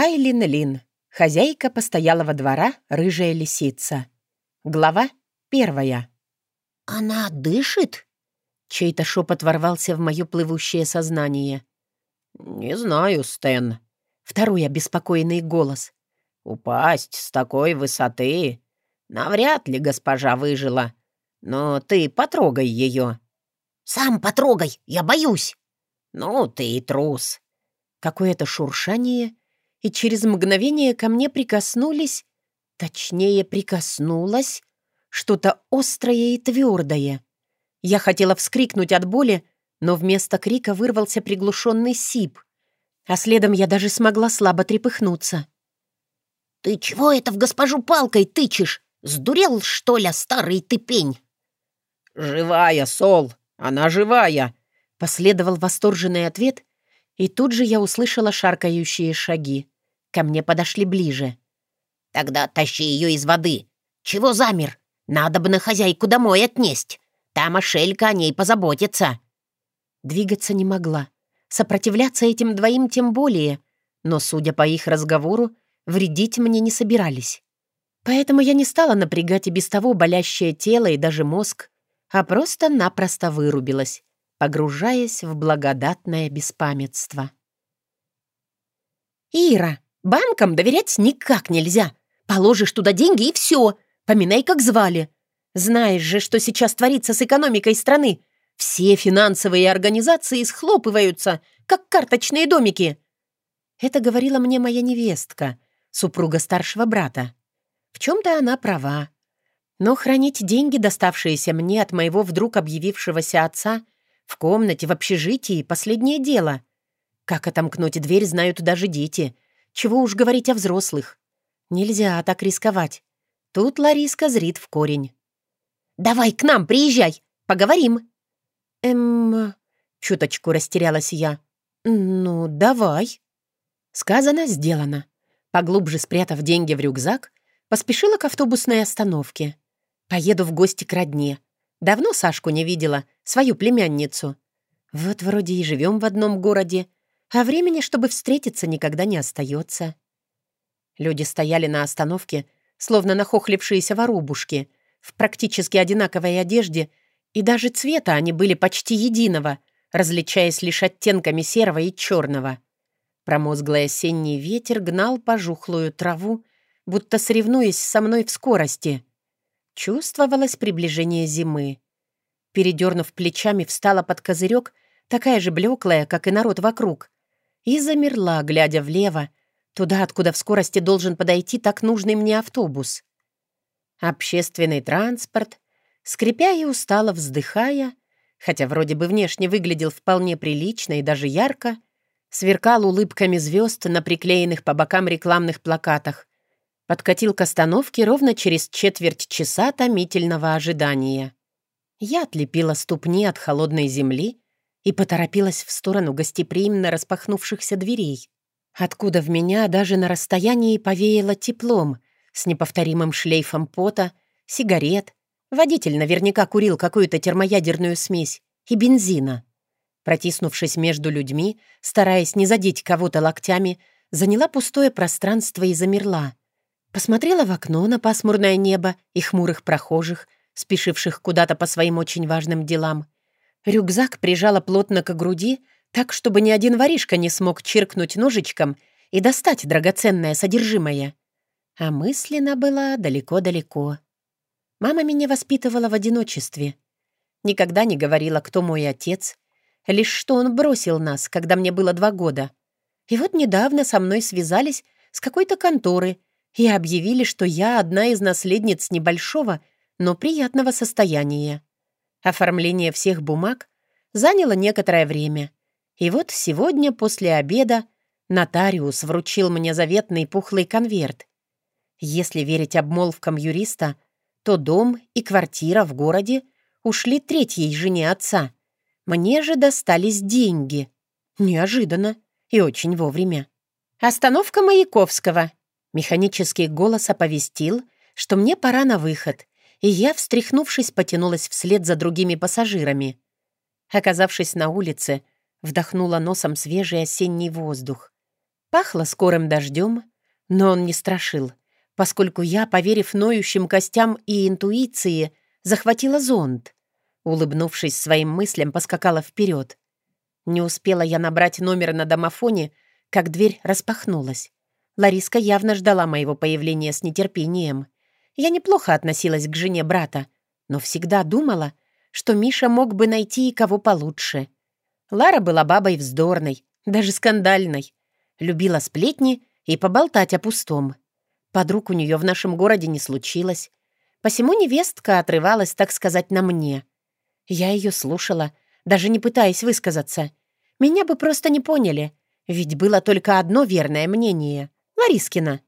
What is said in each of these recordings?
Айлин Лин, хозяйка постоялого двора «Рыжая лисица». Глава первая. «Она дышит?» Чей-то шепот ворвался в мое плывущее сознание. «Не знаю, Стэн». Второй обеспокоенный голос. «Упасть с такой высоты? Навряд ли госпожа выжила. Но ты потрогай ее». «Сам потрогай, я боюсь». «Ну, ты и трус». Какое-то шуршание, и через мгновение ко мне прикоснулись, точнее, прикоснулось что-то острое и твердое. Я хотела вскрикнуть от боли, но вместо крика вырвался приглушенный сип, а следом я даже смогла слабо трепыхнуться. «Ты чего это в госпожу палкой тычешь? Сдурел, что ли, старый ты пень?» «Живая, Сол! Она живая!» Последовал восторженный ответ, и тут же я услышала шаркающие шаги. Ко мне подошли ближе. «Тогда тащи ее из воды. Чего замер? Надо бы на хозяйку домой отнесть. Там Ашелька о ней позаботится». Двигаться не могла. Сопротивляться этим двоим тем более. Но, судя по их разговору, вредить мне не собирались. Поэтому я не стала напрягать и без того болящее тело и даже мозг, а просто-напросто вырубилась, погружаясь в благодатное беспамятство. «Ира, банкам доверять никак нельзя. Положишь туда деньги и все. Поминай, как звали. Знаешь же, что сейчас творится с экономикой страны. Все финансовые организации схлопываются, как карточные домики». Это говорила мне моя невестка, супруга старшего брата. В чем-то она права. Но хранить деньги, доставшиеся мне от моего вдруг объявившегося отца, в комнате, в общежитии — последнее дело. Как отомкнуть дверь, знают даже дети. Чего уж говорить о взрослых. Нельзя так рисковать. Тут Лариска зрит в корень. «Давай к нам, приезжай, поговорим». «Эм...» — чуточку растерялась я. «Ну, давай». Сказано, сделано. Поглубже спрятав деньги в рюкзак, поспешила к автобусной остановке. Поеду в гости к родне. Давно Сашку не видела, свою племянницу. Вот вроде и живем в одном городе, а времени, чтобы встретиться, никогда не остается. Люди стояли на остановке, словно нахохлившиеся воробушки, в практически одинаковой одежде, и даже цвета они были почти единого, различаясь лишь оттенками серого и черного. Промозглый осенний ветер гнал пожухлую траву, будто соревнуясь со мной в скорости. Чувствовалось приближение зимы. Передернув плечами, встала под козырек, такая же блеклая, как и народ вокруг, и замерла, глядя влево, туда, откуда в скорости должен подойти так нужный мне автобус. Общественный транспорт, скрипя и устало вздыхая, хотя вроде бы внешне выглядел вполне прилично и даже ярко, сверкал улыбками звезд на приклеенных по бокам рекламных плакатах, Подкатил к остановке ровно через четверть часа томительного ожидания. Я отлепила ступни от холодной земли и поторопилась в сторону гостеприимно распахнувшихся дверей, откуда в меня даже на расстоянии повеяло теплом, с неповторимым шлейфом пота, сигарет. Водитель наверняка курил какую-то термоядерную смесь и бензина. Протиснувшись между людьми, стараясь не задеть кого-то локтями, заняла пустое пространство и замерла — Посмотрела в окно на пасмурное небо и хмурых прохожих, спешивших куда-то по своим очень важным делам. Рюкзак прижала плотно к груди, так, чтобы ни один воришка не смог чиркнуть ножичком и достать драгоценное содержимое. А мысленно была далеко-далеко. Мама меня воспитывала в одиночестве. Никогда не говорила, кто мой отец, лишь что он бросил нас, когда мне было два года. И вот недавно со мной связались с какой-то конторы — и объявили, что я одна из наследниц небольшого, но приятного состояния. Оформление всех бумаг заняло некоторое время. И вот сегодня после обеда нотариус вручил мне заветный пухлый конверт. Если верить обмолвкам юриста, то дом и квартира в городе ушли третьей жене отца. Мне же достались деньги. Неожиданно и очень вовремя. «Остановка Маяковского», Механический голос оповестил, что мне пора на выход, и я, встряхнувшись, потянулась вслед за другими пассажирами. Оказавшись на улице, вдохнула носом свежий осенний воздух. Пахло скорым дождем, но он не страшил, поскольку я, поверив ноющим костям и интуиции, захватила зонт. Улыбнувшись своим мыслям, поскакала вперед. Не успела я набрать номер на домофоне, как дверь распахнулась. Лариска явно ждала моего появления с нетерпением. Я неплохо относилась к жене брата, но всегда думала, что Миша мог бы найти кого получше. Лара была бабой вздорной, даже скандальной. Любила сплетни и поболтать о пустом. Подруг у нее в нашем городе не случилось. Посему невестка отрывалась, так сказать, на мне. Я ее слушала, даже не пытаясь высказаться. Меня бы просто не поняли, ведь было только одно верное мнение — Ларискина.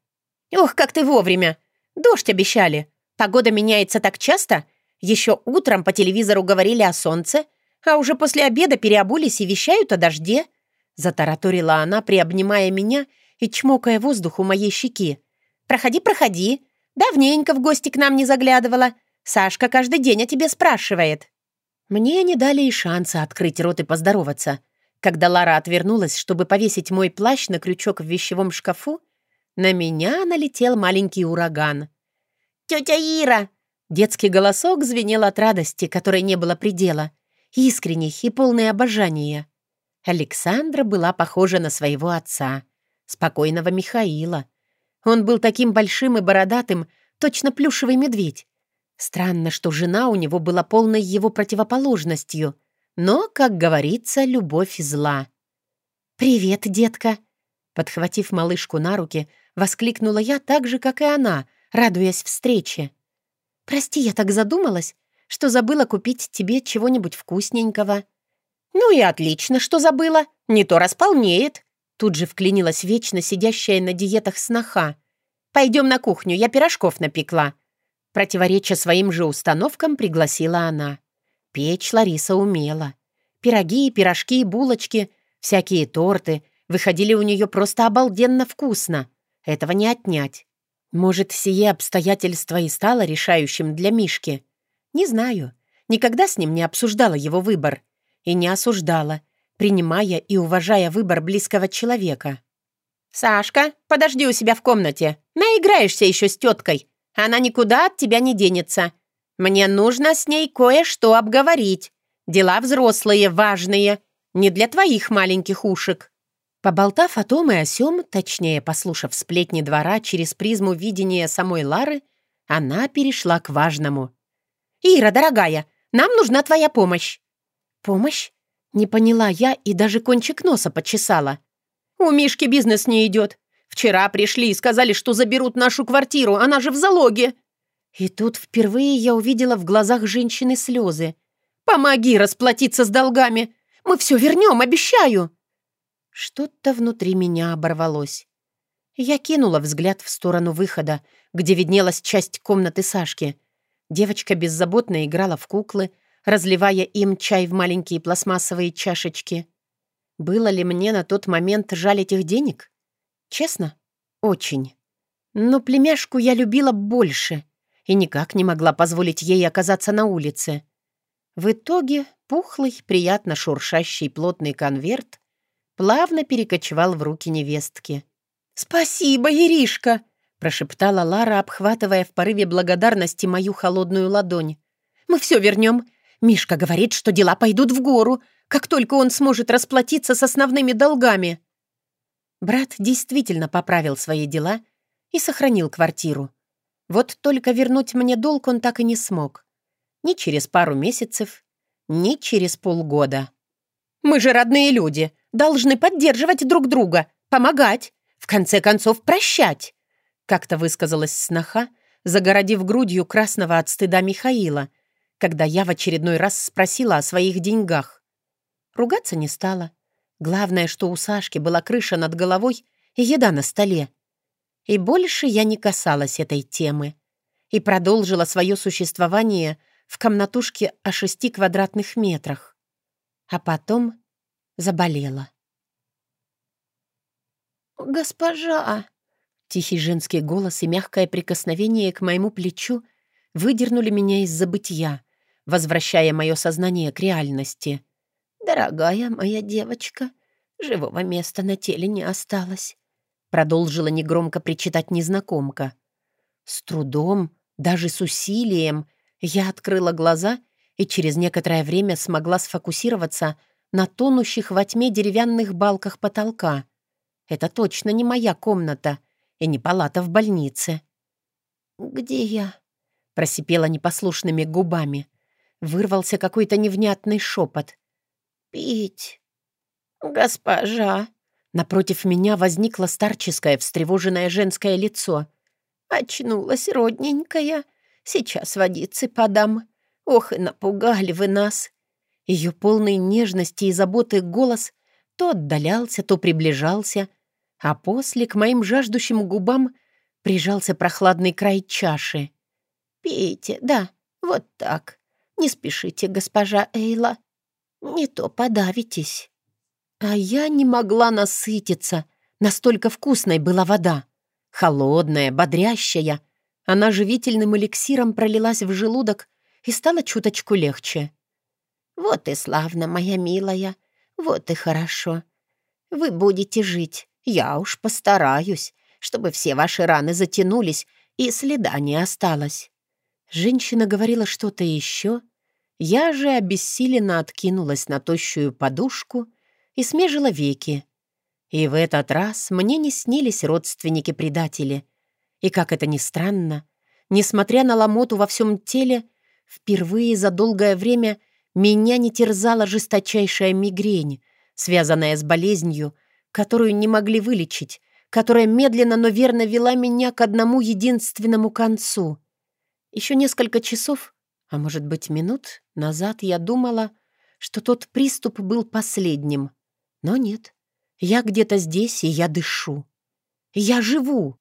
«Ох, как ты вовремя! Дождь обещали. Погода меняется так часто. Еще утром по телевизору говорили о солнце, а уже после обеда переобулись и вещают о дожде», — затараторила она, приобнимая меня и чмокая воздух у моей щеки. «Проходи, проходи. Давненько в гости к нам не заглядывала. Сашка каждый день о тебе спрашивает». Мне не дали и шанса открыть рот и поздороваться. Когда Лара отвернулась, чтобы повесить мой плащ на крючок в вещевом шкафу, на меня налетел маленький ураган. «Тетя Ира!» Детский голосок звенел от радости, которой не было предела, искренних и полной обожания. Александра была похожа на своего отца, спокойного Михаила. Он был таким большим и бородатым, точно плюшевый медведь. Странно, что жена у него была полной его противоположностью, но, как говорится, любовь зла. «Привет, детка!» Подхватив малышку на руки, воскликнула я так же, как и она, радуясь встрече. «Прости, я так задумалась, что забыла купить тебе чего-нибудь вкусненького». «Ну и отлично, что забыла. Не то располнеет». Тут же вклинилась вечно сидящая на диетах сноха. «Пойдем на кухню, я пирожков напекла». Противореча своим же установкам, пригласила она. Печь Лариса умела. Пироги, пирожки, булочки, всякие торты выходили у нее просто обалденно вкусно. Этого не отнять. Может, сие обстоятельство и стало решающим для Мишки? Не знаю. Никогда с ним не обсуждала его выбор. И не осуждала, принимая и уважая выбор близкого человека. «Сашка, подожди у себя в комнате. Наиграешься еще с теткой. Она никуда от тебя не денется. Мне нужно с ней кое-что обговорить. Дела взрослые, важные. Не для твоих маленьких ушек». Поболтав о том и о сём, точнее, послушав сплетни двора через призму видения самой Лары, она перешла к важному. «Ира, дорогая, нам нужна твоя помощь». «Помощь?» Не поняла я и даже кончик носа почесала. «У Мишки бизнес не идет. Вчера пришли и сказали, что заберут нашу квартиру, она же в залоге». И тут впервые я увидела в глазах женщины слезы. «Помоги расплатиться с долгами. Мы все вернем, обещаю». Что-то внутри меня оборвалось. Я кинула взгляд в сторону выхода, где виднелась часть комнаты Сашки. Девочка беззаботно играла в куклы, разливая им чай в маленькие пластмассовые чашечки. Было ли мне на тот момент жаль этих денег? Честно, очень. Но племяшку я любила больше и никак не могла позволить ей оказаться на улице. В итоге пухлый, приятно шуршащий плотный конверт плавно перекочевал в руки невестки. «Спасибо, Иришка!» — прошептала Лара, обхватывая в порыве благодарности мою холодную ладонь. «Мы все вернем. Мишка говорит, что дела пойдут в гору, как только он сможет расплатиться с основными долгами». Брат действительно поправил свои дела и сохранил квартиру. Вот только вернуть мне долг он так и не смог. Ни через пару месяцев, ни через полгода. «Мы же родные люди должны поддерживать друг друга, помогать, в конце концов прощать», как-то высказалась сноха, загородив грудью красного от стыда Михаила, когда я в очередной раз спросила о своих деньгах. Ругаться не стала. Главное, что у Сашки была крыша над головой и еда на столе. И больше я не касалась этой темы и продолжила свое существование в комнатушке о шести квадратных метрах. А потом заболела. «Госпожа!» Тихий женский голос и мягкое прикосновение к моему плечу выдернули меня из забытья, возвращая мое сознание к реальности. «Дорогая моя девочка, живого места на теле не осталось. продолжила негромко причитать незнакомка. С трудом, даже с усилием, я открыла глаза и через некоторое время смогла сфокусироваться на тонущих во тьме деревянных балках потолка. Это точно не моя комната и не палата в больнице. «Где я?» — просипела непослушными губами. Вырвался какой-то невнятный шепот. «Пить!» «Госпожа!» Напротив меня возникло старческое, встревоженное женское лицо. «Очнулась, родненькая. Сейчас водицы подам. Ох, и напугали вы нас!» Ее полный нежности и заботы голос то отдалялся, то приближался, а после к моим жаждущим губам прижался прохладный край чаши. «Пейте, да, вот так. Не спешите, госпожа Эйла. Не то подавитесь». А я не могла насытиться. Настолько вкусной была вода. Холодная, бодрящая. Она живительным эликсиром пролилась в желудок и стала чуточку легче. «Вот и славно, моя милая. Вот и хорошо. Вы будете жить. Я уж постараюсь, чтобы все ваши раны затянулись и следа не осталось». Женщина говорила что-то еще. Я же обессиленно откинулась на тощую подушку и смежила веки. И в этот раз мне не снились родственники-предатели. И, как это ни странно, несмотря на ломоту во всем теле, впервые за долгое время меня не терзала жесточайшая мигрень, связанная с болезнью, которую не могли вылечить, которая медленно, но верно вела меня к одному единственному концу. Еще несколько часов, а может быть минут, назад я думала, что тот приступ был последним. Но нет, я где-то здесь, и я дышу. Я живу.